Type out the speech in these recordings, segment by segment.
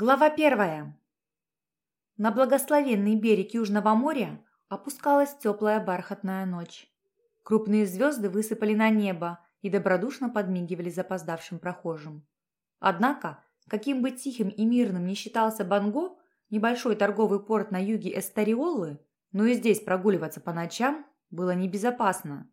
Глава первая. На благословенный берег Южного моря опускалась теплая бархатная ночь. Крупные звезды высыпали на небо и добродушно подмигивали запоздавшим прохожим. Однако, каким бы тихим и мирным ни считался Банго, небольшой торговый порт на юге Эстариолы, но и здесь прогуливаться по ночам было небезопасно.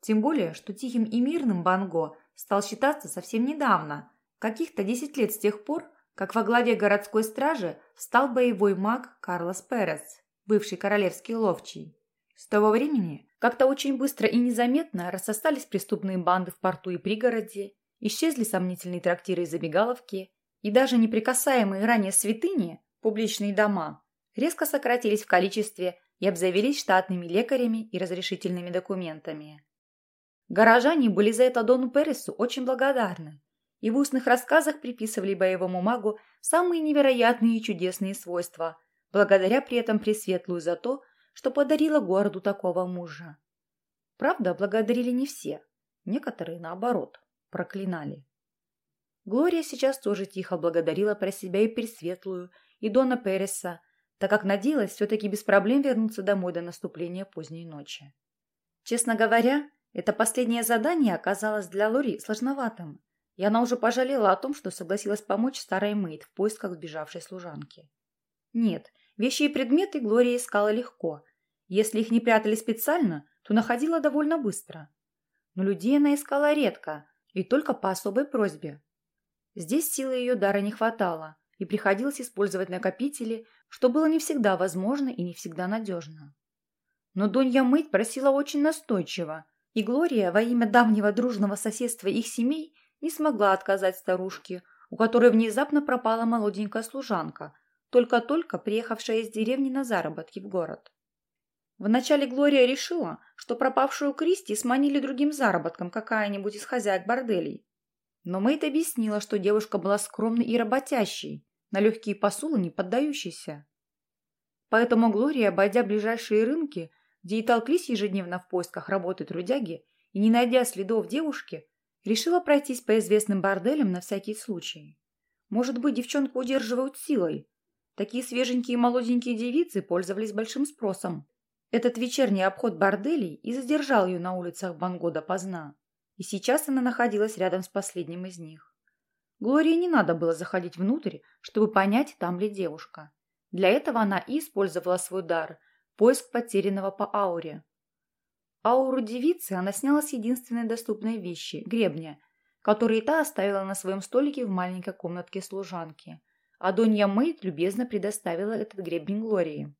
Тем более, что тихим и мирным Банго стал считаться совсем недавно, каких-то 10 лет с тех пор, как во главе городской стражи стал боевой маг Карлос Перес, бывший королевский ловчий. С того времени как-то очень быстро и незаметно рассосались преступные банды в порту и пригороде, исчезли сомнительные трактиры и забегаловки, и даже неприкасаемые ранее святыни, публичные дома, резко сократились в количестве и обзавелись штатными лекарями и разрешительными документами. Горожане были за это Дону Пересу очень благодарны, и в устных рассказах приписывали боевому магу самые невероятные и чудесные свойства, благодаря при этом Пресветлую за то, что подарила городу такого мужа. Правда, благодарили не все, некоторые, наоборот, проклинали. Глория сейчас тоже тихо благодарила про себя и Пресветлую, и Дона Переса, так как надеялась все-таки без проблем вернуться домой до наступления поздней ночи. Честно говоря, это последнее задание оказалось для Лори сложноватым, и она уже пожалела о том, что согласилась помочь старой Мэйд в поисках сбежавшей служанки. Нет, вещи и предметы Глория искала легко. Если их не прятали специально, то находила довольно быстро. Но людей она искала редко и только по особой просьбе. Здесь силы ее дара не хватало, и приходилось использовать накопители, что было не всегда возможно и не всегда надежно. Но Донья Мэйд просила очень настойчиво, и Глория во имя давнего дружного соседства их семей – не смогла отказать старушке, у которой внезапно пропала молоденькая служанка, только-только приехавшая из деревни на заработки в город. Вначале Глория решила, что пропавшую Кристи сманили другим заработком какая-нибудь из хозяек борделей. Но Мэйд объяснила, что девушка была скромной и работящей, на легкие посулы не поддающейся. Поэтому Глория, обойдя ближайшие рынки, где и толклись ежедневно в поисках работы трудяги, и не найдя следов девушки, Решила пройтись по известным борделям на всякий случай. Может быть, девчонку удерживают силой. Такие свеженькие молоденькие девицы пользовались большим спросом. Этот вечерний обход борделей и задержал ее на улицах Банго допоздна. И сейчас она находилась рядом с последним из них. Глории не надо было заходить внутрь, чтобы понять, там ли девушка. Для этого она и использовала свой дар – поиск потерянного по ауре. Ауру девицы она сняла с единственной доступной вещи – гребня, который та оставила на своем столике в маленькой комнатке служанки, а Донья Мэйд любезно предоставила этот гребень Глории.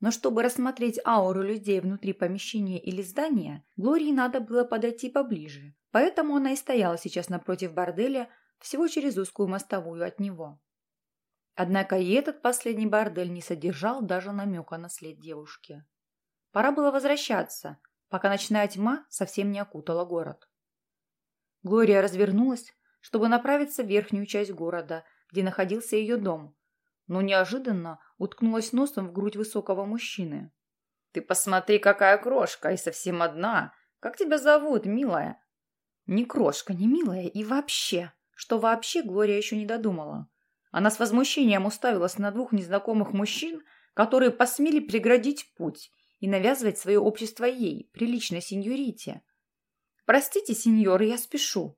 Но чтобы рассмотреть ауру людей внутри помещения или здания, Глории надо было подойти поближе, поэтому она и стояла сейчас напротив борделя, всего через узкую мостовую от него. Однако и этот последний бордель не содержал даже намека на след девушки. Пора было возвращаться, пока ночная тьма совсем не окутала город. Глория развернулась, чтобы направиться в верхнюю часть города, где находился ее дом, но неожиданно уткнулась носом в грудь высокого мужчины. «Ты посмотри, какая крошка, и совсем одна! Как тебя зовут, милая?» «Не крошка, не милая, и вообще!» Что вообще Глория еще не додумала. Она с возмущением уставилась на двух незнакомых мужчин, которые посмели преградить путь и навязывать свое общество ей, приличной сеньорите. «Простите, сеньор, я спешу».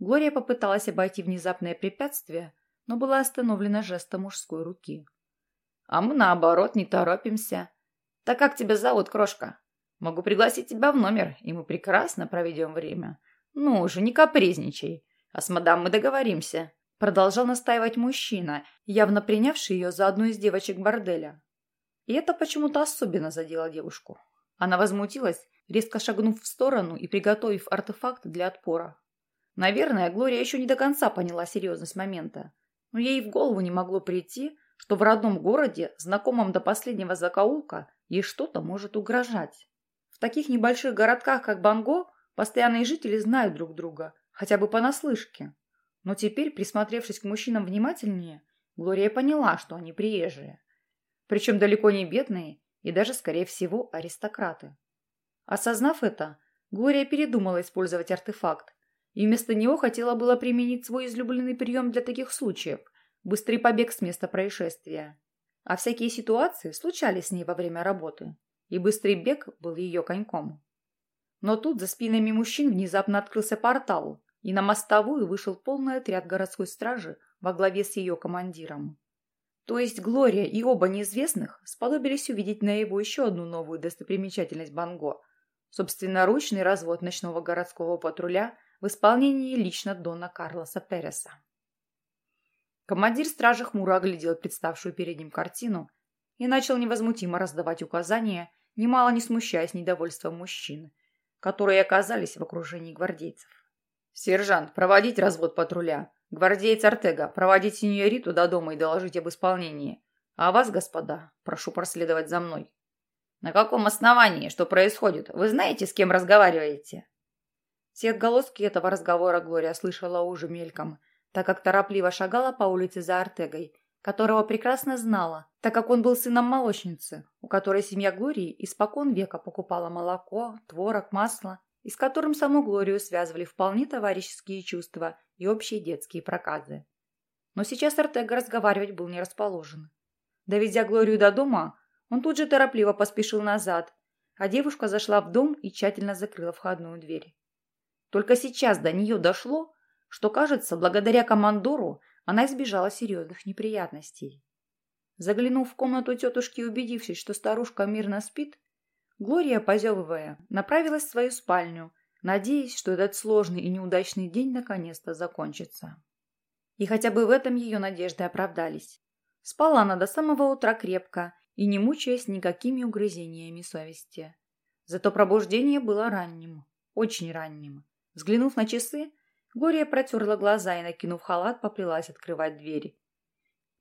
Глория попыталась обойти внезапное препятствие, но была остановлена жестом мужской руки. «А мы, наоборот, не торопимся. Так как тебя зовут, крошка? Могу пригласить тебя в номер, и мы прекрасно проведем время. Ну уже не капризничай, а с мадам мы договоримся». Продолжал настаивать мужчина, явно принявший ее за одну из девочек борделя. И это почему-то особенно задело девушку. Она возмутилась, резко шагнув в сторону и приготовив артефакт для отпора. Наверное, Глория еще не до конца поняла серьезность момента, но ей в голову не могло прийти, что в родном городе, знакомом до последнего закоулка, ей что-то может угрожать. В таких небольших городках, как Банго, постоянные жители знают друг друга, хотя бы понаслышке. Но теперь, присмотревшись к мужчинам внимательнее, Глория поняла, что они приезжие. Причем далеко не бедные и даже, скорее всего, аристократы. Осознав это, Глория передумала использовать артефакт и вместо него хотела было применить свой излюбленный прием для таких случаев быстрый побег с места происшествия. А всякие ситуации случались с ней во время работы, и быстрый бег был ее коньком. Но тут за спинами мужчин внезапно открылся портал, и на мостовую вышел полный отряд городской стражи во главе с ее командиром. То есть Глория и оба неизвестных сподобились увидеть на его еще одну новую достопримечательность Банго – собственноручный развод ночного городского патруля в исполнении лично Дона Карлоса Переса. Командир стражи хмуро оглядел представшую перед ним картину и начал невозмутимо раздавать указания, немало не смущаясь недовольством мужчин, которые оказались в окружении гвардейцев. «Сержант, проводить развод патруля. Гвардеец Артега, проводить сеньориту до дома и доложить об исполнении. А вас, господа, прошу проследовать за мной». «На каком основании? Что происходит? Вы знаете, с кем разговариваете?» Все отголоски этого разговора Глория слышала уже мельком – так как торопливо шагала по улице за Артегой, которого прекрасно знала, так как он был сыном молочницы, у которой семья Глории испокон века покупала молоко, творог, масло, и с которым саму Глорию связывали вполне товарищеские чувства и общие детские проказы. Но сейчас Артега разговаривать был не расположен. Довезя Глорию до дома, он тут же торопливо поспешил назад, а девушка зашла в дом и тщательно закрыла входную дверь. Только сейчас до нее дошло, что, кажется, благодаря командору она избежала серьезных неприятностей. Заглянув в комнату тетушки и убедившись, что старушка мирно спит, Глория, позевывая, направилась в свою спальню, надеясь, что этот сложный и неудачный день наконец-то закончится. И хотя бы в этом ее надежды оправдались. Спала она до самого утра крепко и не мучаясь никакими угрызениями совести. Зато пробуждение было ранним, очень ранним. Взглянув на часы, Гория протерла глаза и, накинув халат, поплелась открывать двери.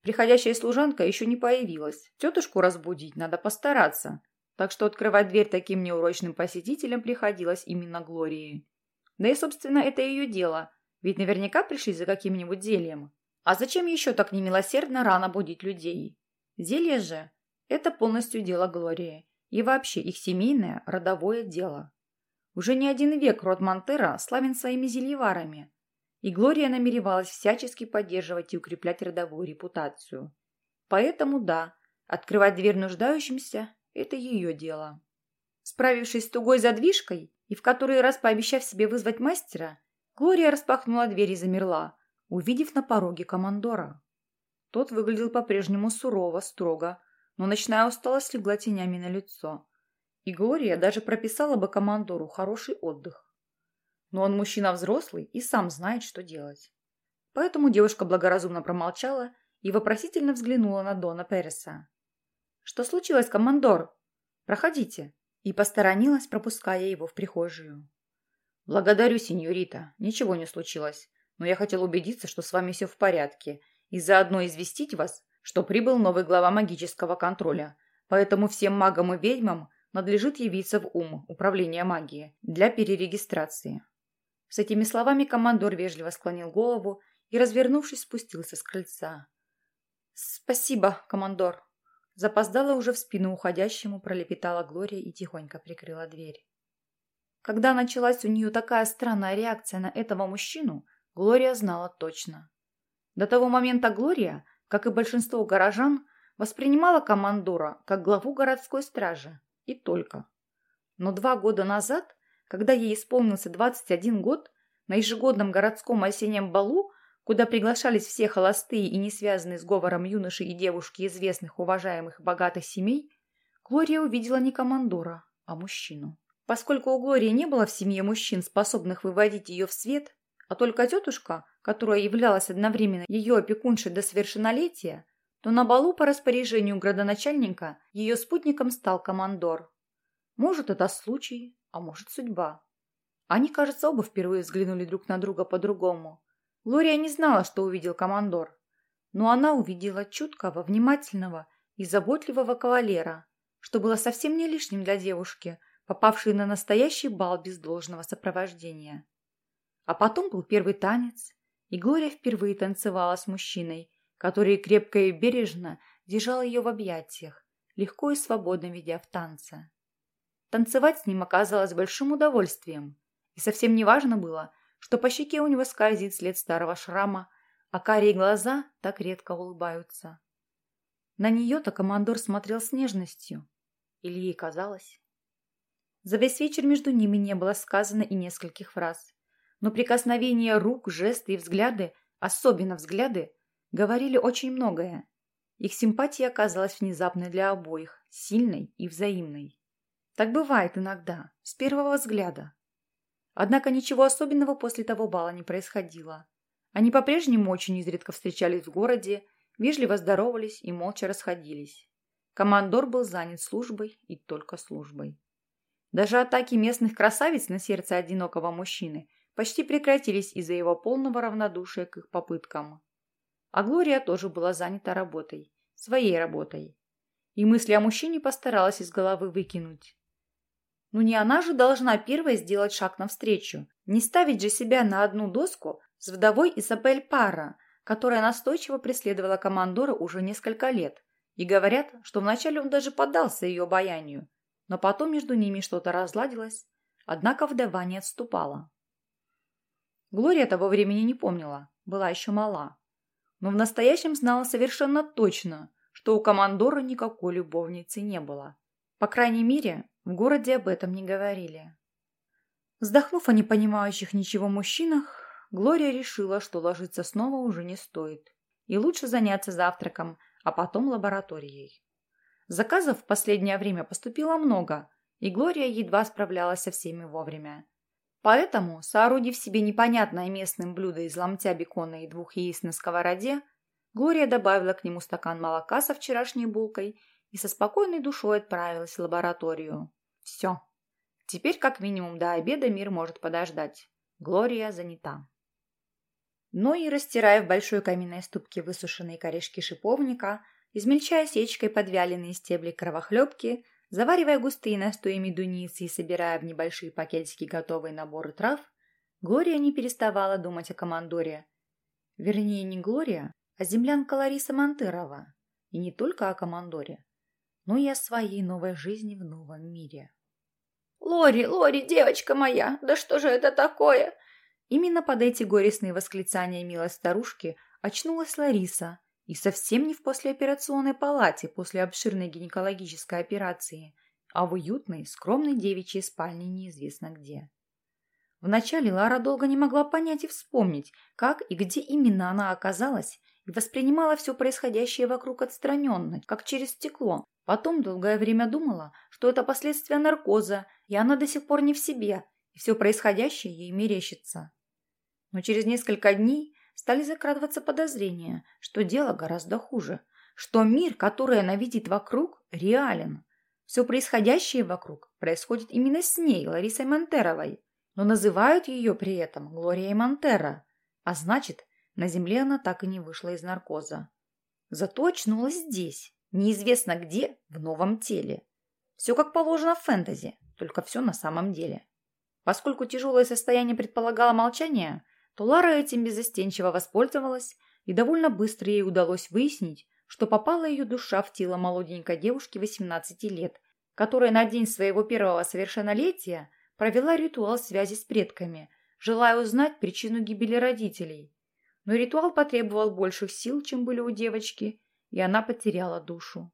Приходящая служанка еще не появилась. Тетушку разбудить надо постараться. Так что открывать дверь таким неурочным посетителям приходилось именно Глории. Да и, собственно, это ее дело. Ведь наверняка пришли за каким-нибудь зельем. А зачем еще так немилосердно рано будить людей? Зелье же – это полностью дело Глории. И вообще их семейное, родовое дело. Уже не один век род Монтера славен своими зельеварами, и Глория намеревалась всячески поддерживать и укреплять родовую репутацию. Поэтому да, открывать дверь нуждающимся – это ее дело. Справившись с тугой задвижкой и в который раз пообещав себе вызвать мастера, Глория распахнула дверь и замерла, увидев на пороге командора. Тот выглядел по-прежнему сурово, строго, но ночная усталость легла тенями на лицо. И Глория даже прописала бы командору хороший отдых. Но он мужчина взрослый и сам знает, что делать. Поэтому девушка благоразумно промолчала и вопросительно взглянула на Дона Переса. «Что случилось, командор? Проходите!» И посторонилась, пропуская его в прихожую. «Благодарю, сеньорита. Ничего не случилось. Но я хотел убедиться, что с вами все в порядке, и заодно известить вас, что прибыл новый глава магического контроля. Поэтому всем магам и ведьмам надлежит явиться в ум управления магии для перерегистрации. С этими словами командор вежливо склонил голову и, развернувшись, спустился с крыльца. «Спасибо, командор!» Запоздала уже в спину уходящему, пролепетала Глория и тихонько прикрыла дверь. Когда началась у нее такая странная реакция на этого мужчину, Глория знала точно. До того момента Глория, как и большинство горожан, воспринимала командора как главу городской стражи, и только. Но два года назад, когда ей исполнился 21 год, на ежегодном городском осеннем балу, куда приглашались все холостые и не связанные с говором юноши и девушки известных, уважаемых богатых семей, Глория увидела не командора, а мужчину. Поскольку у Глории не было в семье мужчин, способных выводить ее в свет, а только тетушка, которая являлась одновременно ее опекуншей до совершеннолетия, то на балу по распоряжению градоначальника ее спутником стал командор. Может, это случай, а может, судьба. Они, кажется, оба впервые взглянули друг на друга по-другому. Лория не знала, что увидел командор, но она увидела чуткого, внимательного и заботливого кавалера, что было совсем не лишним для девушки, попавшей на настоящий бал без должного сопровождения. А потом был первый танец, и Глория впервые танцевала с мужчиной, который крепко и бережно держал ее в объятиях, легко и свободно ведя в танце. Танцевать с ним оказалось большим удовольствием, и совсем не важно было, что по щеке у него скользит след старого шрама, а карие глаза так редко улыбаются. На нее-то командор смотрел с нежностью. Или ей казалось? За весь вечер между ними не было сказано и нескольких фраз. Но прикосновения рук, жесты и взгляды, особенно взгляды, говорили очень многое. Их симпатия оказалась внезапной для обоих, сильной и взаимной. Так бывает иногда, с первого взгляда. Однако ничего особенного после того бала не происходило. Они по-прежнему очень изредка встречались в городе, вежливо здоровались и молча расходились. Командор был занят службой и только службой. Даже атаки местных красавиц на сердце одинокого мужчины почти прекратились из-за его полного равнодушия к их попыткам. А Глория тоже была занята работой, своей работой. И мысли о мужчине постаралась из головы выкинуть. Ну не она же должна первой сделать шаг навстречу, не ставить же себя на одну доску с вдовой Изабель Пара, которая настойчиво преследовала командора уже несколько лет, и говорят, что вначале он даже поддался ее обаянию, но потом между ними что-то разладилось, однако вдова не отступала. Глория того времени не помнила, была еще мала, но в настоящем знала совершенно точно, что у командора никакой любовницы не было. По крайней мере, в городе об этом не говорили. Вздохнув о непонимающих ничего мужчинах, Глория решила, что ложиться снова уже не стоит, и лучше заняться завтраком, а потом лабораторией. Заказов в последнее время поступило много, и Глория едва справлялась со всеми вовремя. Поэтому, соорудив себе непонятное местным блюдо из ломтя бекона и двух яиц на сковороде, Глория добавила к нему стакан молока со вчерашней булкой и со спокойной душой отправилась в лабораторию. Все. Теперь как минимум до обеда мир может подождать. Глория занята но и растирая в большой каменной ступке высушенные корешки шиповника, измельчая сечкой подвяленные стебли кровохлебки, заваривая густые настои медуницы и собирая в небольшие пакетики готовые наборы трав, Глория не переставала думать о командоре. Вернее, не Глория, а землянка Лариса Монтерова. И не только о командоре, но и о своей новой жизни в новом мире. «Лори, Лори, девочка моя, да что же это такое? Именно под эти горестные восклицания милой старушки очнулась Лариса, и совсем не в послеоперационной палате после обширной гинекологической операции, а в уютной, скромной девичьей спальне неизвестно где. Вначале Лара долго не могла понять и вспомнить, как и где именно она оказалась, и воспринимала все происходящее вокруг отстраненно, как через стекло. Потом долгое время думала, что это последствия наркоза, и она до сих пор не в себе, и все происходящее ей мерещится. Но через несколько дней стали закрадываться подозрения, что дело гораздо хуже, что мир, который она видит вокруг, реален. Все происходящее вокруг происходит именно с ней, Ларисой Монтеровой, но называют ее при этом Глорией Монтера, а значит, на земле она так и не вышла из наркоза. Зато очнулась здесь, неизвестно где, в новом теле. Все как положено в фэнтези, только все на самом деле. Поскольку тяжелое состояние предполагало молчание, то Лара этим безостенчиво воспользовалась, и довольно быстро ей удалось выяснить, что попала ее душа в тело молоденькой девушки 18 лет, которая на день своего первого совершеннолетия провела ритуал связи с предками, желая узнать причину гибели родителей. Но ритуал потребовал больших сил, чем были у девочки, и она потеряла душу.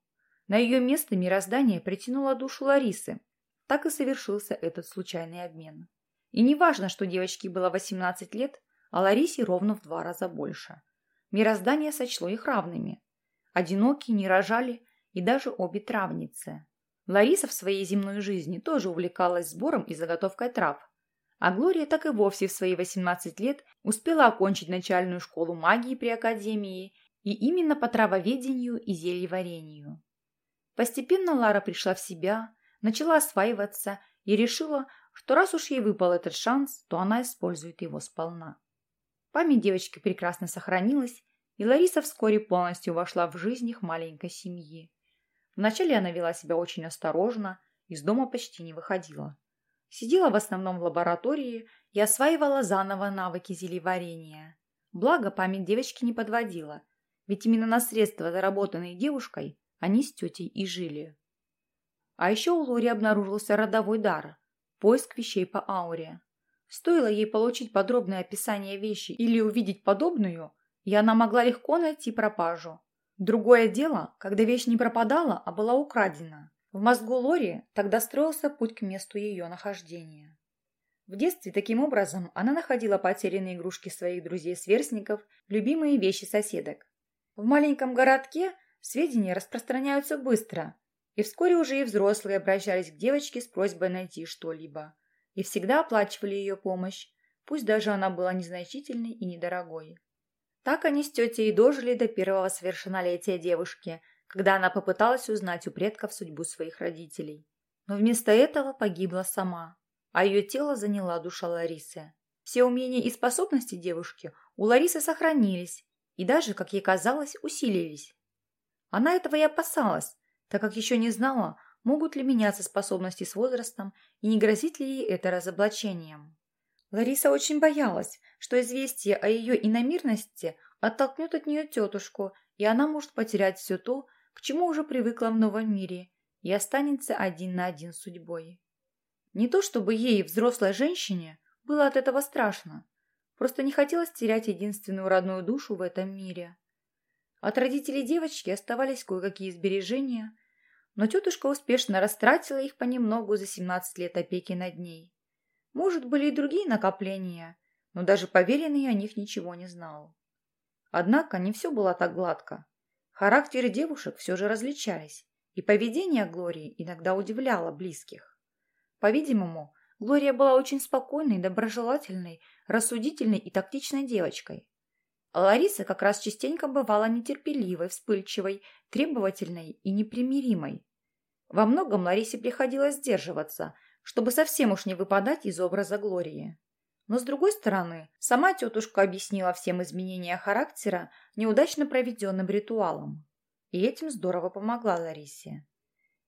На ее место мироздание притянуло душу Ларисы. Так и совершился этот случайный обмен. И не важно, что девочке было 18 лет, а Ларисе ровно в два раза больше. Мироздание сочло их равными. Одинокие не рожали и даже обе травницы. Лариса в своей земной жизни тоже увлекалась сбором и заготовкой трав. А Глория так и вовсе в свои 18 лет успела окончить начальную школу магии при Академии и именно по травоведению и зельеварению. Постепенно Лара пришла в себя, начала осваиваться и решила, что раз уж ей выпал этот шанс, то она использует его сполна. Память девочки прекрасно сохранилась, и Лариса вскоре полностью вошла в жизнь их маленькой семьи. Вначале она вела себя очень осторожно, из дома почти не выходила. Сидела в основном в лаборатории и осваивала заново навыки зельеварения. Благо, память девочки не подводила, ведь именно на средства, заработанные девушкой, они с тетей и жили. А еще у Лори обнаружился родовой дар – поиск вещей по ауре. Стоило ей получить подробное описание вещи или увидеть подобную, и она могла легко найти пропажу. Другое дело, когда вещь не пропадала, а была украдена. В мозгу Лори тогда строился путь к месту ее нахождения. В детстве таким образом она находила потерянные игрушки своих друзей-сверстников, любимые вещи соседок. В маленьком городке сведения распространяются быстро, и вскоре уже и взрослые обращались к девочке с просьбой найти что-либо. И всегда оплачивали ее помощь, пусть даже она была незначительной и недорогой. Так они с тетей и дожили до первого совершеннолетия девушки, когда она попыталась узнать у предков судьбу своих родителей. Но вместо этого погибла сама, а ее тело заняла душа Ларисы. Все умения и способности девушки у Ларисы сохранились и даже, как ей казалось, усилились. Она этого и опасалась, так как еще не знала, могут ли меняться способности с возрастом и не грозит ли ей это разоблачением. Лариса очень боялась, что известие о ее иномирности оттолкнет от нее тетушку, и она может потерять все то, к чему уже привыкла в новом мире, и останется один на один с судьбой. Не то чтобы ей, взрослой женщине, было от этого страшно, просто не хотелось терять единственную родную душу в этом мире. От родителей девочки оставались кое-какие сбережения, но тетушка успешно растратила их понемногу за 17 лет опеки над ней. Может, были и другие накопления, но даже поверенный о них ничего не знал. Однако не все было так гладко. Характеры девушек все же различались, и поведение Глории иногда удивляло близких. По-видимому, Глория была очень спокойной, доброжелательной, рассудительной и тактичной девочкой. А Лариса как раз частенько бывала нетерпеливой, вспыльчивой, требовательной и непримиримой. Во многом Ларисе приходилось сдерживаться, чтобы совсем уж не выпадать из образа Глории. Но с другой стороны, сама тетушка объяснила всем изменения характера неудачно проведенным ритуалом. И этим здорово помогла Ларисе.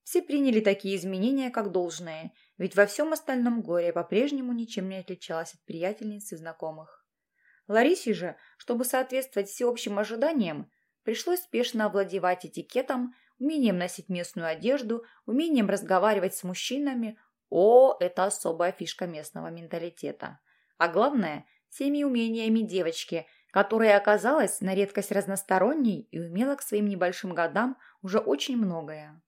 Все приняли такие изменения как должное, ведь во всем остальном горе по-прежнему ничем не отличалась от приятельниц и знакомых. Ларисе же, чтобы соответствовать всеобщим ожиданиям, пришлось спешно овладевать этикетом, умением носить местную одежду, умением разговаривать с мужчинами. О, это особая фишка местного менталитета. А главное, всеми умениями девочки, которая оказалась на редкость разносторонней и умела к своим небольшим годам уже очень многое.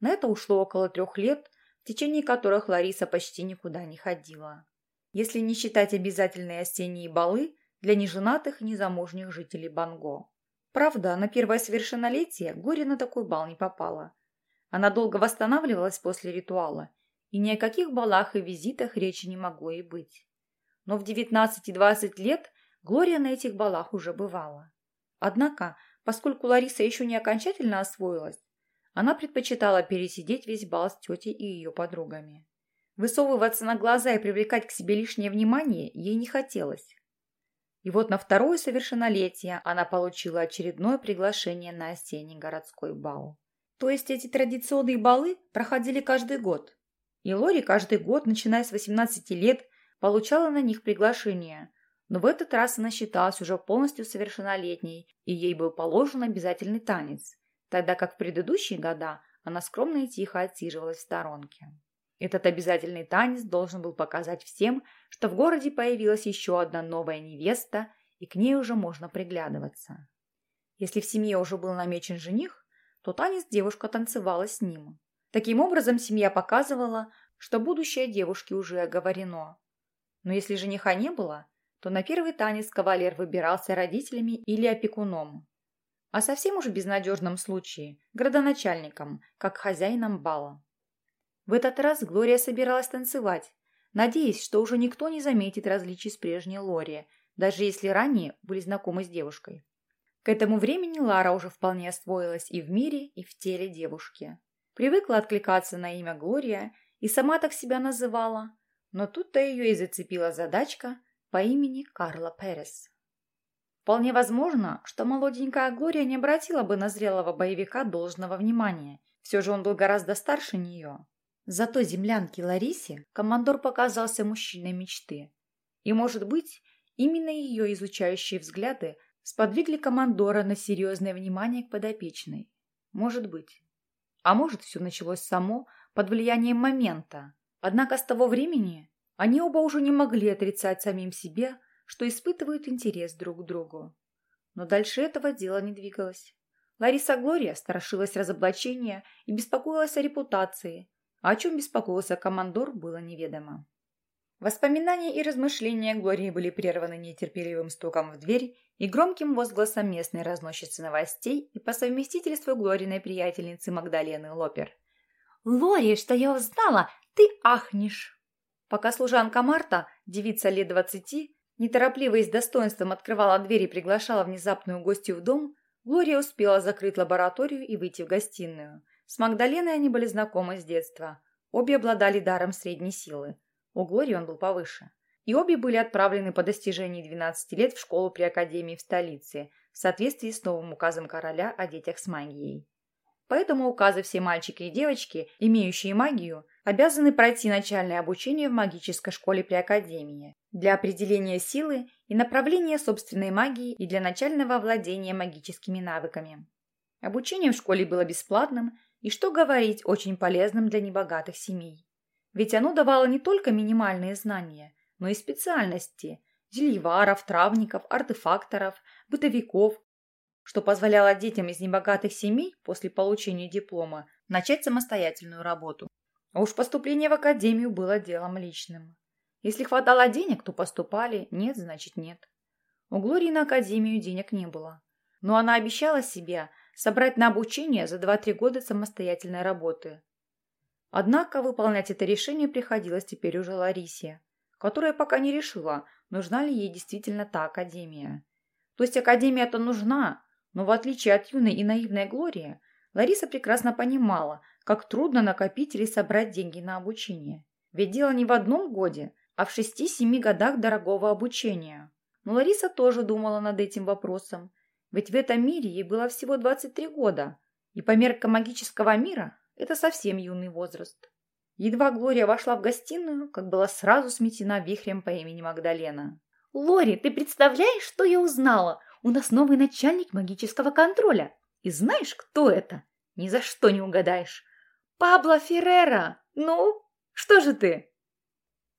На это ушло около трех лет, в течение которых Лариса почти никуда не ходила. Если не считать обязательные осенние балы для неженатых и незамужних жителей Банго. Правда, на первое совершеннолетие горе на такой бал не попала. Она долго восстанавливалась после ритуала, и ни о каких балах и визитах речи не могло и быть. Но в 19 и 20 лет Глория на этих балах уже бывала. Однако, поскольку Лариса еще не окончательно освоилась, она предпочитала пересидеть весь бал с тетей и ее подругами. Высовываться на глаза и привлекать к себе лишнее внимание ей не хотелось. И вот на второе совершеннолетие она получила очередное приглашение на осенний городской бал. То есть эти традиционные балы проходили каждый год. И Лори каждый год, начиная с 18 лет, получала на них приглашение. Но в этот раз она считалась уже полностью совершеннолетней, и ей был положен обязательный танец, тогда как в предыдущие года она скромно и тихо отсиживалась в сторонке. Этот обязательный танец должен был показать всем, что в городе появилась еще одна новая невеста, и к ней уже можно приглядываться. Если в семье уже был намечен жених, то танец девушка танцевала с ним. Таким образом, семья показывала, что будущее девушки уже оговорено. Но если жениха не было, то на первый танец кавалер выбирался родителями или опекуном. А совсем уж безнадежном случае – градоначальником, как хозяином бала. В этот раз Глория собиралась танцевать, надеясь, что уже никто не заметит различий с прежней Лори, даже если ранее были знакомы с девушкой. К этому времени Лара уже вполне освоилась и в мире, и в теле девушки. Привыкла откликаться на имя Глория и сама так себя называла, но тут-то ее и зацепила задачка по имени Карла Перес. Вполне возможно, что молоденькая Глория не обратила бы на зрелого боевика должного внимания, все же он был гораздо старше нее. Зато землянке Ларисе командор показался мужчиной мечты. И, может быть, именно ее изучающие взгляды сподвигли командора на серьезное внимание к подопечной. Может быть. А может, все началось само под влиянием момента. Однако с того времени они оба уже не могли отрицать самим себе, что испытывают интерес друг к другу. Но дальше этого дела не двигалось. Лариса Глория страшилась разоблачения и беспокоилась о репутации, а о чем беспокоился командор, было неведомо. Воспоминания и размышления Глории были прерваны нетерпеливым стуком в дверь и громким возгласом местной разносчицы новостей и по совместительству Глориной приятельницы Магдалены Лопер. «Лори, что я узнала, ты ахнешь!» Пока служанка Марта, девица лет двадцати, неторопливо и с достоинством открывала дверь и приглашала внезапную гостью в дом, Глория успела закрыть лабораторию и выйти в гостиную. С Магдаленой они были знакомы с детства. Обе обладали даром средней силы. У Глории он был повыше. И обе были отправлены по достижении 12 лет в школу при Академии в столице, в соответствии с новым указом короля о детях с магией. Поэтому указы все мальчики и девочки, имеющие магию, обязаны пройти начальное обучение в магической школе при Академии для определения силы и направления собственной магии и для начального овладения магическими навыками. Обучение в школе было бесплатным и, что говорить, очень полезным для небогатых семей. Ведь оно давало не только минимальные знания, но и специальности – зельеваров, травников, артефакторов, бытовиков, что позволяло детям из небогатых семей после получения диплома начать самостоятельную работу. А уж поступление в академию было делом личным. Если хватало денег, то поступали, нет, значит нет. У Глории на академию денег не было. Но она обещала себе собрать на обучение за 2-3 года самостоятельной работы. Однако выполнять это решение приходилось теперь уже Ларисе, которая пока не решила, нужна ли ей действительно та академия. То есть академия-то нужна, но в отличие от юной и наивной Глории, Лариса прекрасно понимала, как трудно накопить или собрать деньги на обучение. Ведь дело не в одном годе, а в шести-семи годах дорогого обучения. Но Лариса тоже думала над этим вопросом, ведь в этом мире ей было всего 23 года, и по меркам магического мира это совсем юный возраст. Едва Глория вошла в гостиную, как была сразу сметена вихрем по имени Магдалена. «Лори, ты представляешь, что я узнала? У нас новый начальник магического контроля. И знаешь, кто это? Ни за что не угадаешь. Пабло Феррера. Ну, что же ты?»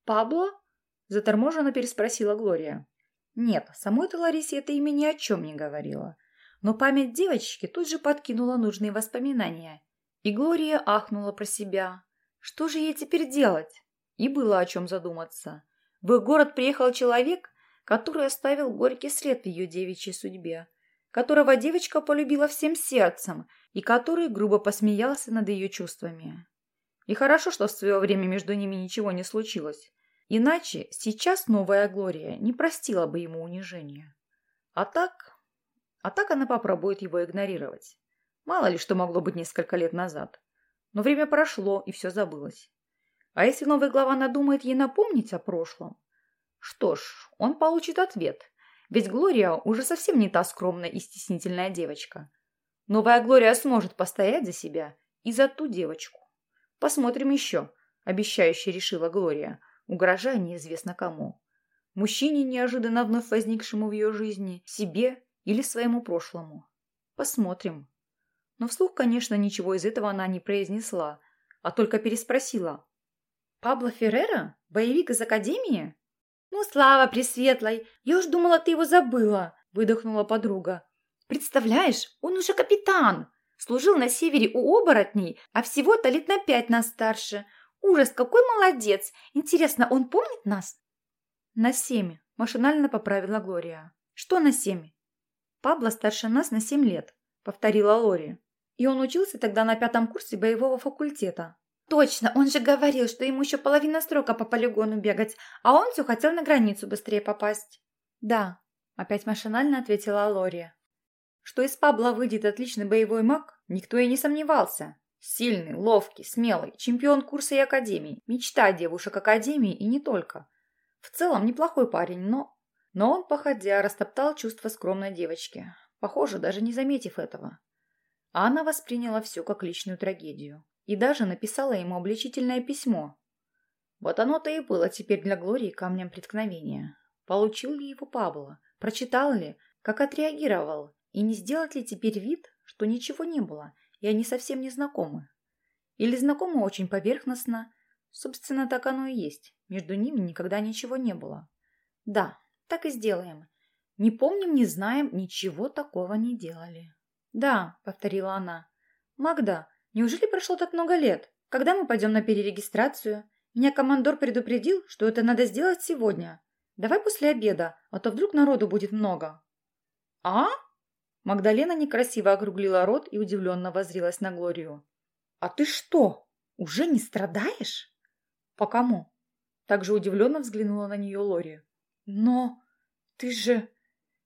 «Пабло?» – заторможенно переспросила Глория. Нет, самой-то Ларисе это имя ни о чем не говорила. Но память девочки тут же подкинула нужные воспоминания. И Глория ахнула про себя. Что же ей теперь делать? И было о чем задуматься. В их город приехал человек, который оставил горький след в ее девичьей судьбе, которого девочка полюбила всем сердцем и который грубо посмеялся над ее чувствами. И хорошо, что в свое время между ними ничего не случилось. Иначе сейчас новая Глория не простила бы ему унижения. А так... А так она попробует его игнорировать. Мало ли что могло быть несколько лет назад. Но время прошло, и все забылось. А если новый глава надумает ей напомнить о прошлом? Что ж, он получит ответ. Ведь Глория уже совсем не та скромная и стеснительная девочка. Новая Глория сможет постоять за себя и за ту девочку. Посмотрим еще, обещающе решила Глория – угрожая неизвестно кому. Мужчине, неожиданно вновь возникшему в ее жизни, себе или своему прошлому. Посмотрим. Но вслух, конечно, ничего из этого она не произнесла, а только переспросила. «Пабло Феррера? Боевик из Академии?» «Ну, слава Пресветлой! Я уж думала, ты его забыла!» – выдохнула подруга. «Представляешь, он уже капитан! Служил на севере у оборотней, а всего-то лет на пять нас старше. Ужас, какой молодец! Интересно, он помнит нас? На семь, машинально поправила Глория. Что на семь? Пабло старше нас на семь лет, повторила Лори. И он учился тогда на пятом курсе боевого факультета. Точно, он же говорил, что ему еще половина срока по полигону бегать, а он все хотел на границу быстрее попасть. Да, опять машинально ответила Лори. Что из Пабло выйдет отличный боевой маг, никто и не сомневался. Сильный, ловкий, смелый, чемпион курса и академии, мечта девушек академии и не только. В целом неплохой парень, но... Но он, походя, растоптал чувства скромной девочки, похоже, даже не заметив этого. А она восприняла все как личную трагедию и даже написала ему обличительное письмо. Вот оно-то и было теперь для Глории камнем преткновения. Получил ли его Пабло? Прочитал ли? Как отреагировал? И не сделать ли теперь вид, что ничего не было, и они совсем не знакомы. Или знакомы очень поверхностно. Собственно, так оно и есть. Между ними никогда ничего не было. Да, так и сделаем. Не помним, не знаем, ничего такого не делали. Да, повторила она. Магда, неужели прошло так много лет? Когда мы пойдем на перерегистрацию? Меня командор предупредил, что это надо сделать сегодня. Давай после обеда, а то вдруг народу будет много. А? Магдалена некрасиво округлила рот и удивленно возрилась на Глорию. А ты что, уже не страдаешь? По кому? Также удивленно взглянула на нее Лори. Но ты же...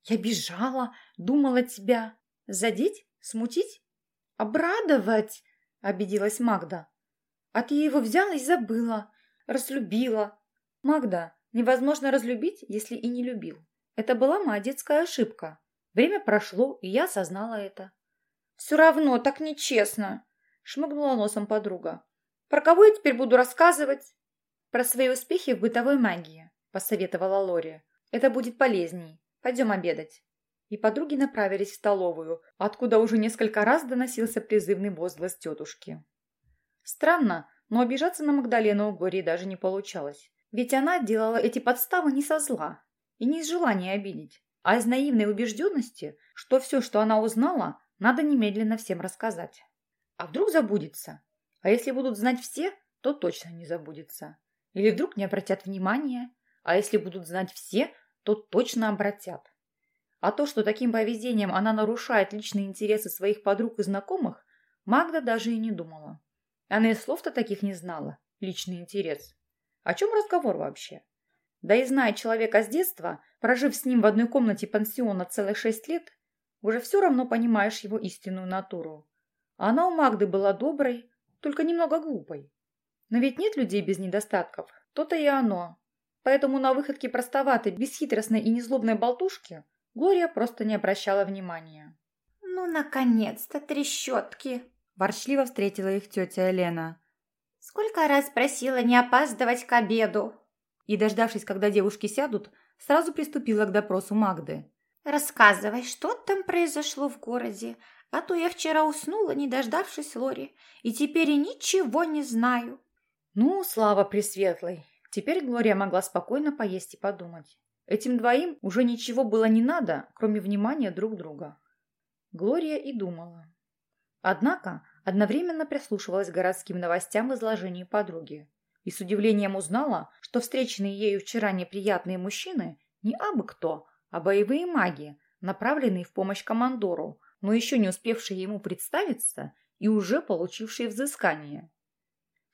Я бежала, думала тебя... Задеть? Смутить? Обрадовать? Обиделась Магда. А ты его взяла и забыла. Разлюбила. Магда, невозможно разлюбить, если и не любил. Это была моя детская ошибка. Время прошло, и я осознала это. «Все равно так нечестно!» — шмыгнула носом подруга. «Про кого я теперь буду рассказывать?» «Про свои успехи в бытовой магии», — посоветовала Лори. «Это будет полезней. Пойдем обедать». И подруги направились в столовую, откуда уже несколько раз доносился призывный возглас тетушки. Странно, но обижаться на Магдалену у Глории даже не получалось. Ведь она делала эти подставы не со зла и не из желания обидеть, а из наивной убежденности, что все, что она узнала, надо немедленно всем рассказать. А вдруг забудется? А если будут знать все, то точно не забудется. Или вдруг не обратят внимания? А если будут знать все, то точно обратят. А то, что таким поведением она нарушает личные интересы своих подруг и знакомых, Магда даже и не думала. Она и слов-то таких не знала. Личный интерес. О чем разговор вообще? Да и зная человека с детства, прожив с ним в одной комнате пансиона целых шесть лет, уже все равно понимаешь его истинную натуру. Она у Магды была доброй, только немного глупой. Но ведь нет людей без недостатков, то-то и оно. Поэтому на выходке простоватой, бесхитростной и незлобной болтушки Глория просто не обращала внимания. «Ну, наконец-то, трещотки!» Ворчливо встретила их тетя Елена. «Сколько раз просила не опаздывать к обеду!» И, дождавшись, когда девушки сядут, сразу приступила к допросу Магды. «Рассказывай, что там произошло в городе, а то я вчера уснула, не дождавшись Лори, и теперь и ничего не знаю». Ну, слава Пресветлой! Теперь Глория могла спокойно поесть и подумать. Этим двоим уже ничего было не надо, кроме внимания друг друга. Глория и думала. Однако одновременно прислушивалась к городским новостям в изложении подруги и с удивлением узнала, что встреченные ею вчера неприятные мужчины не абы кто, а боевые маги, направленные в помощь командору, но еще не успевшие ему представиться и уже получившие взыскание.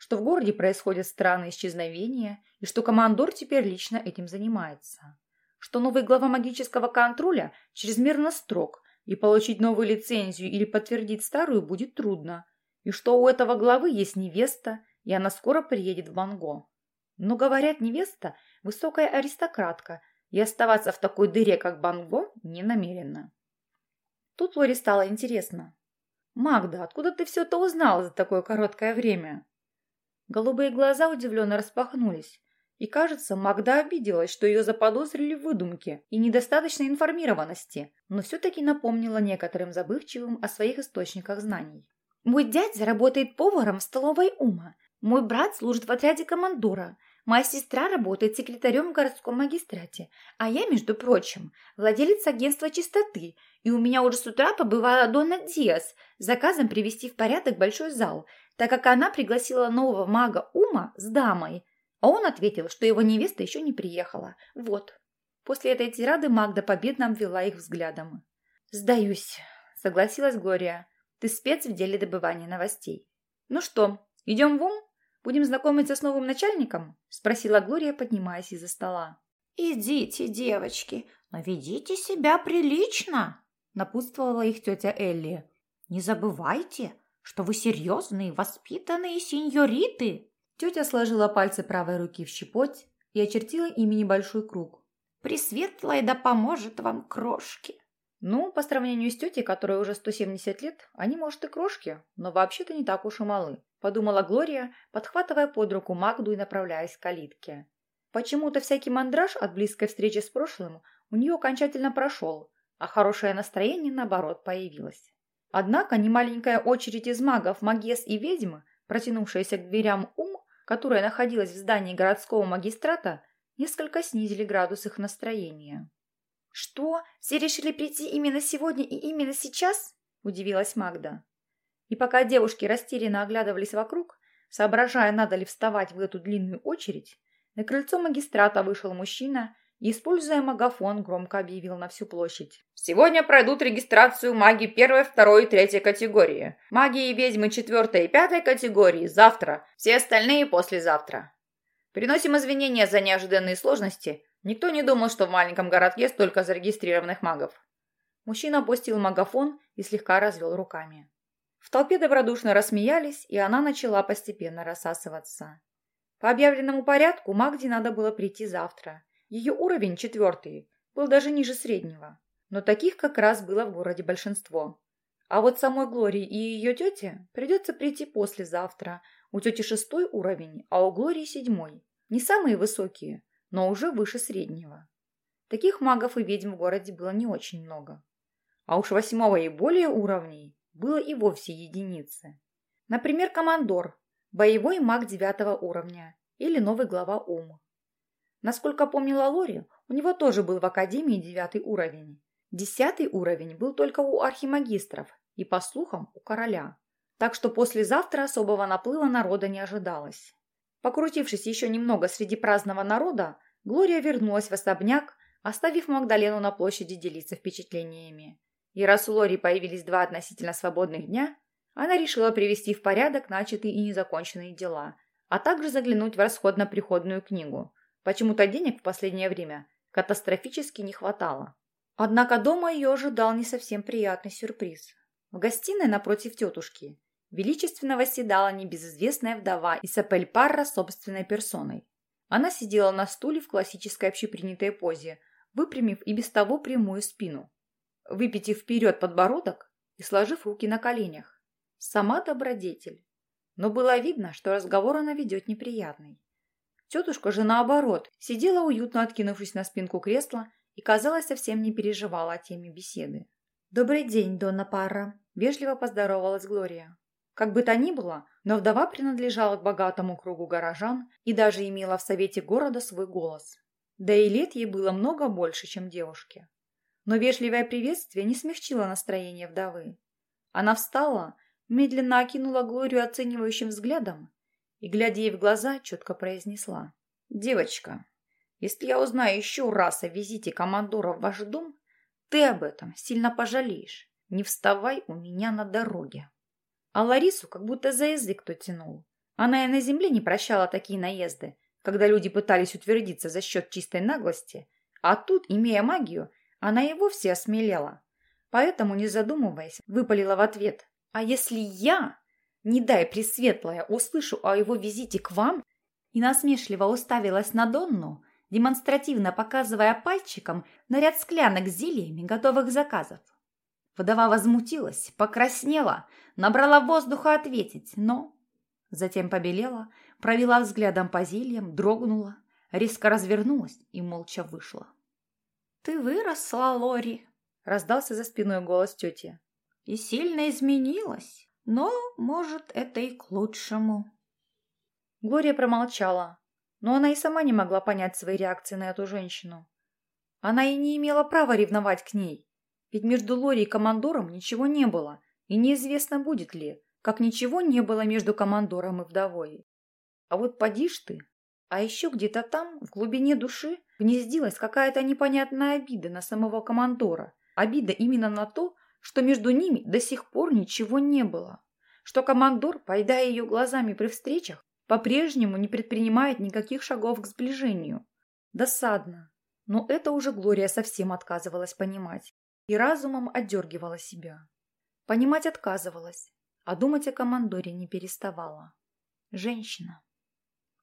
Что в городе происходят странные исчезновения и что командор теперь лично этим занимается. Что новый глава магического контроля чрезмерно строг и получить новую лицензию или подтвердить старую будет трудно, и что у этого главы есть невеста, и она скоро приедет в Банго. Но, говорят, невеста – высокая аристократка, и оставаться в такой дыре, как Банго, не намерена. Тут Лори стало интересно. «Магда, откуда ты все это узнала за такое короткое время?» Голубые глаза удивленно распахнулись, и, кажется, Магда обиделась, что ее заподозрили в выдумке и недостаточной информированности, но все-таки напомнила некоторым забывчивым о своих источниках знаний. «Мой дядя работает поваром в столовой Ума. Мой брат служит в отряде командора. Моя сестра работает секретарем в городском магистрате. А я, между прочим, владелец агентства чистоты. И у меня уже с утра побывала Дона Диас с заказом привести в порядок большой зал, так как она пригласила нового мага Ума с дамой – а он ответил, что его невеста еще не приехала. Вот. После этой тирады Магда победно обвела их взглядом. «Сдаюсь», — согласилась Глория. «Ты спец в деле добывания новостей». «Ну что, идем в ум? Будем знакомиться с новым начальником?» — спросила Глория, поднимаясь из-за стола. «Идите, девочки, но ведите себя прилично», — напутствовала их тетя Элли. «Не забывайте, что вы серьезные, воспитанные сеньориты». Тетя сложила пальцы правой руки в щепоть и очертила ими небольшой круг. «Пресветлая да поможет вам крошки!» Ну, по сравнению с тетей, которой уже 170 лет, они, может, и крошки, но вообще-то не так уж и малы, подумала Глория, подхватывая под руку Магду и направляясь к калитке. Почему-то всякий мандраж от близкой встречи с прошлым у нее окончательно прошел, а хорошее настроение, наоборот, появилось. Однако немаленькая очередь из магов, магес и ведьм, протянувшаяся к дверям ум, которая находилась в здании городского магистрата, несколько снизили градус их настроения. «Что? Все решили прийти именно сегодня и именно сейчас?» – удивилась Магда. И пока девушки растерянно оглядывались вокруг, соображая, надо ли вставать в эту длинную очередь, на крыльцо магистрата вышел мужчина используя магафон, громко объявил на всю площадь. «Сегодня пройдут регистрацию маги первой, второй и третьей категории. Маги и ведьмы четвертой и пятой категории завтра, все остальные послезавтра. Приносим извинения за неожиданные сложности. Никто не думал, что в маленьком городке столько зарегистрированных магов». Мужчина опустил магафон и слегка развел руками. В толпе добродушно рассмеялись, и она начала постепенно рассасываться. По объявленному порядку Магде надо было прийти завтра – ее уровень, четвертый, был даже ниже среднего. Но таких как раз было в городе большинство. А вот самой Глории и ее тете придется прийти послезавтра. У тети шестой уровень, а у Глории седьмой. Не самые высокие, но уже выше среднего. Таких магов и ведьм в городе было не очень много. А уж восьмого и более уровней было и вовсе единицы. Например, командор, боевой маг девятого уровня или новый глава УМ. Насколько помнила Лори, у него тоже был в Академии девятый уровень. Десятый уровень был только у архимагистров и, по слухам, у короля. Так что послезавтра особого наплыва народа не ожидалось. Покрутившись еще немного среди праздного народа, Глория вернулась в особняк, оставив Магдалену на площади делиться впечатлениями. И раз у Лори появились два относительно свободных дня, она решила привести в порядок начатые и незаконченные дела, а также заглянуть в расходно-приходную книгу – Почему-то денег в последнее время катастрофически не хватало. Однако дома ее ожидал не совсем приятный сюрприз. В гостиной напротив тетушки величественно восседала небезызвестная вдова Исапель Парра собственной персоной. Она сидела на стуле в классической общепринятой позе, выпрямив и без того прямую спину, выпитив вперед подбородок и сложив руки на коленях. Сама добродетель. Но было видно, что разговор она ведет неприятный. Тетушка же, наоборот, сидела уютно откинувшись на спинку кресла и, казалось, совсем не переживала о теме беседы. «Добрый день, Донна Парра», – вежливо поздоровалась Глория. Как бы то ни было, но вдова принадлежала к богатому кругу горожан и даже имела в совете города свой голос. Да и лет ей было много больше, чем девушке. Но вежливое приветствие не смягчило настроение вдовы. Она встала, медленно окинула Глорию оценивающим взглядом и, глядя ей в глаза, четко произнесла. «Девочка, если я узнаю еще раз о визите командора в ваш дом, ты об этом сильно пожалеешь. Не вставай у меня на дороге». А Ларису как будто за язык кто тянул. Она и на земле не прощала такие наезды, когда люди пытались утвердиться за счет чистой наглости, а тут, имея магию, она и вовсе осмелела. Поэтому, не задумываясь, выпалила в ответ. «А если я не дай, Пресветлая, услышу о его визите к вам и насмешливо уставилась на Донну, демонстративно показывая пальчиком на ряд склянок с зельями готовых заказов. Вдова возмутилась, покраснела, набрала воздуха ответить, но... Затем побелела, провела взглядом по зельям, дрогнула, резко развернулась и молча вышла. «Ты выросла, Лори!» — раздался за спиной голос тети. «И сильно изменилась. Но, может, это и к лучшему. Глория промолчала, но она и сама не могла понять своей реакции на эту женщину. Она и не имела права ревновать к ней, ведь между Лори и командором ничего не было, и неизвестно будет ли, как ничего не было между командором и вдовой. А вот поди ж ты, а еще где-то там, в глубине души, гнездилась какая-то непонятная обида на самого командора, обида именно на то, что между ними до сих пор ничего не было, что командор, поедая ее глазами при встречах, по-прежнему не предпринимает никаких шагов к сближению. Досадно. Но это уже Глория совсем отказывалась понимать и разумом отдергивала себя. Понимать отказывалась, а думать о командоре не переставала. Женщина.